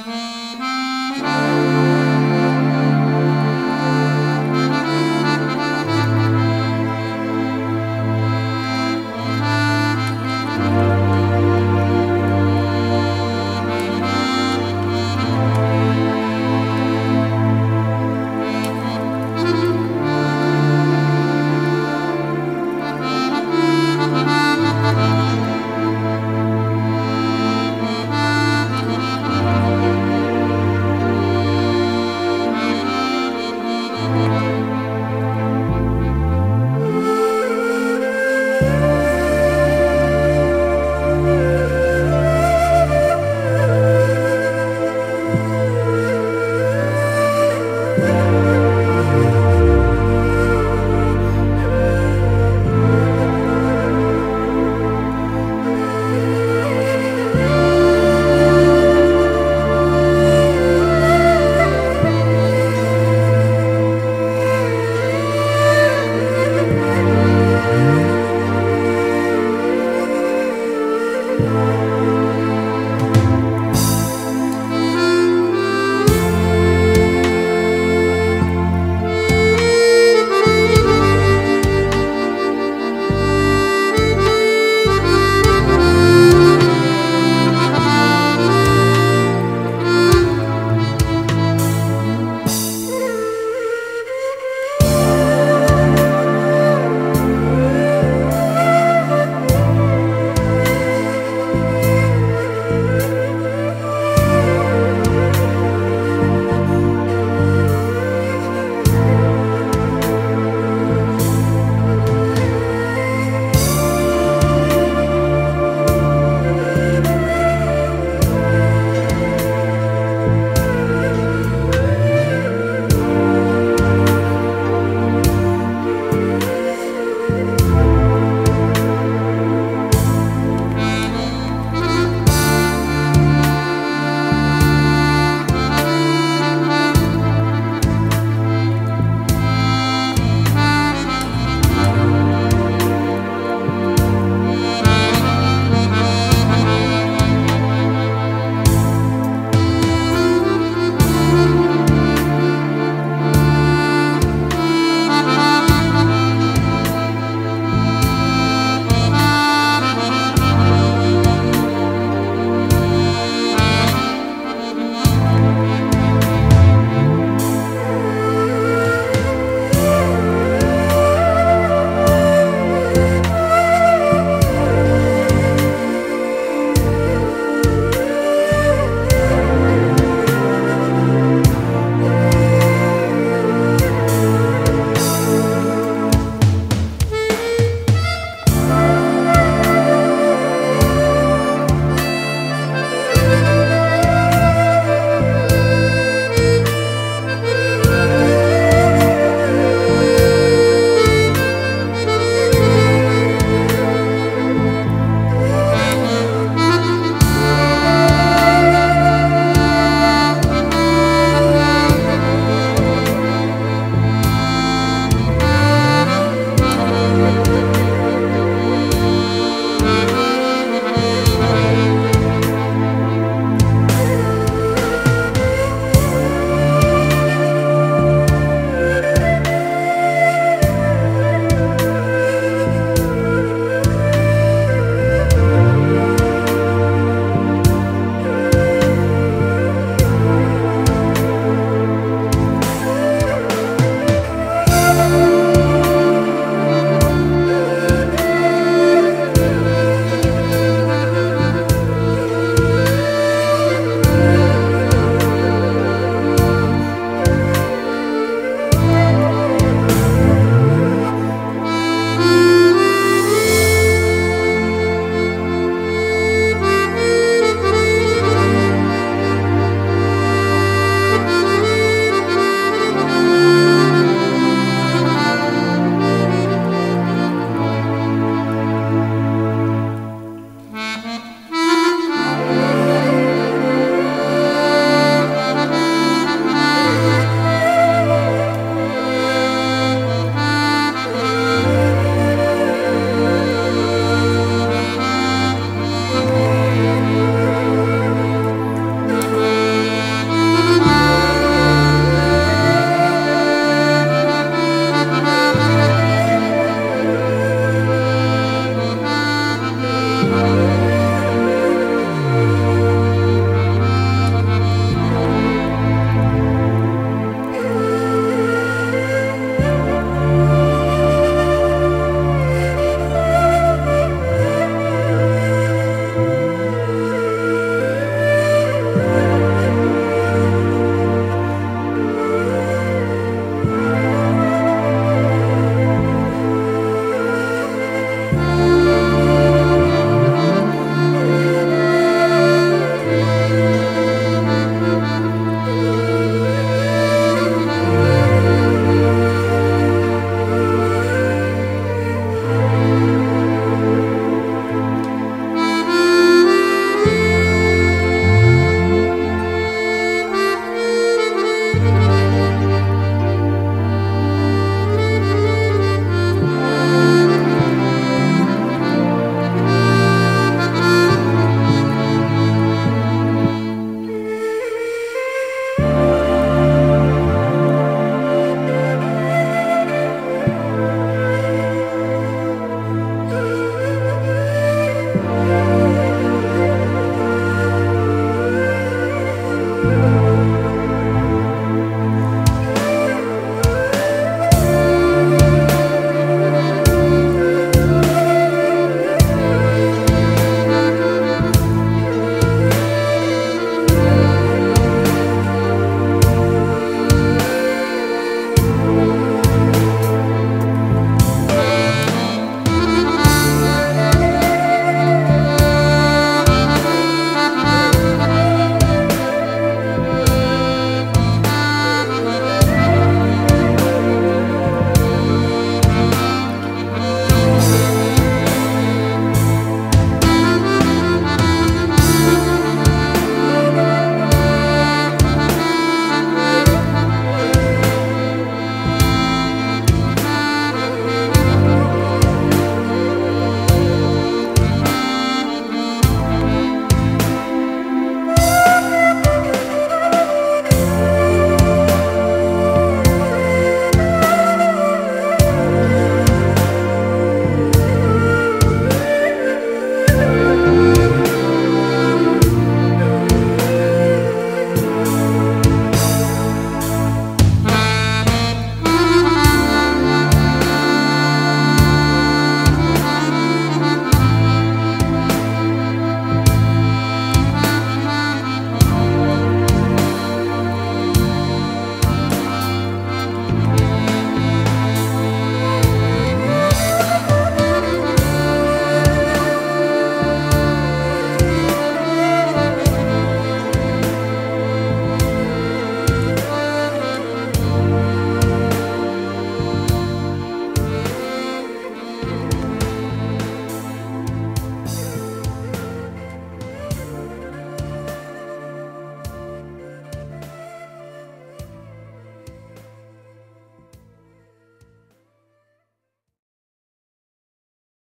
Mm-hmm.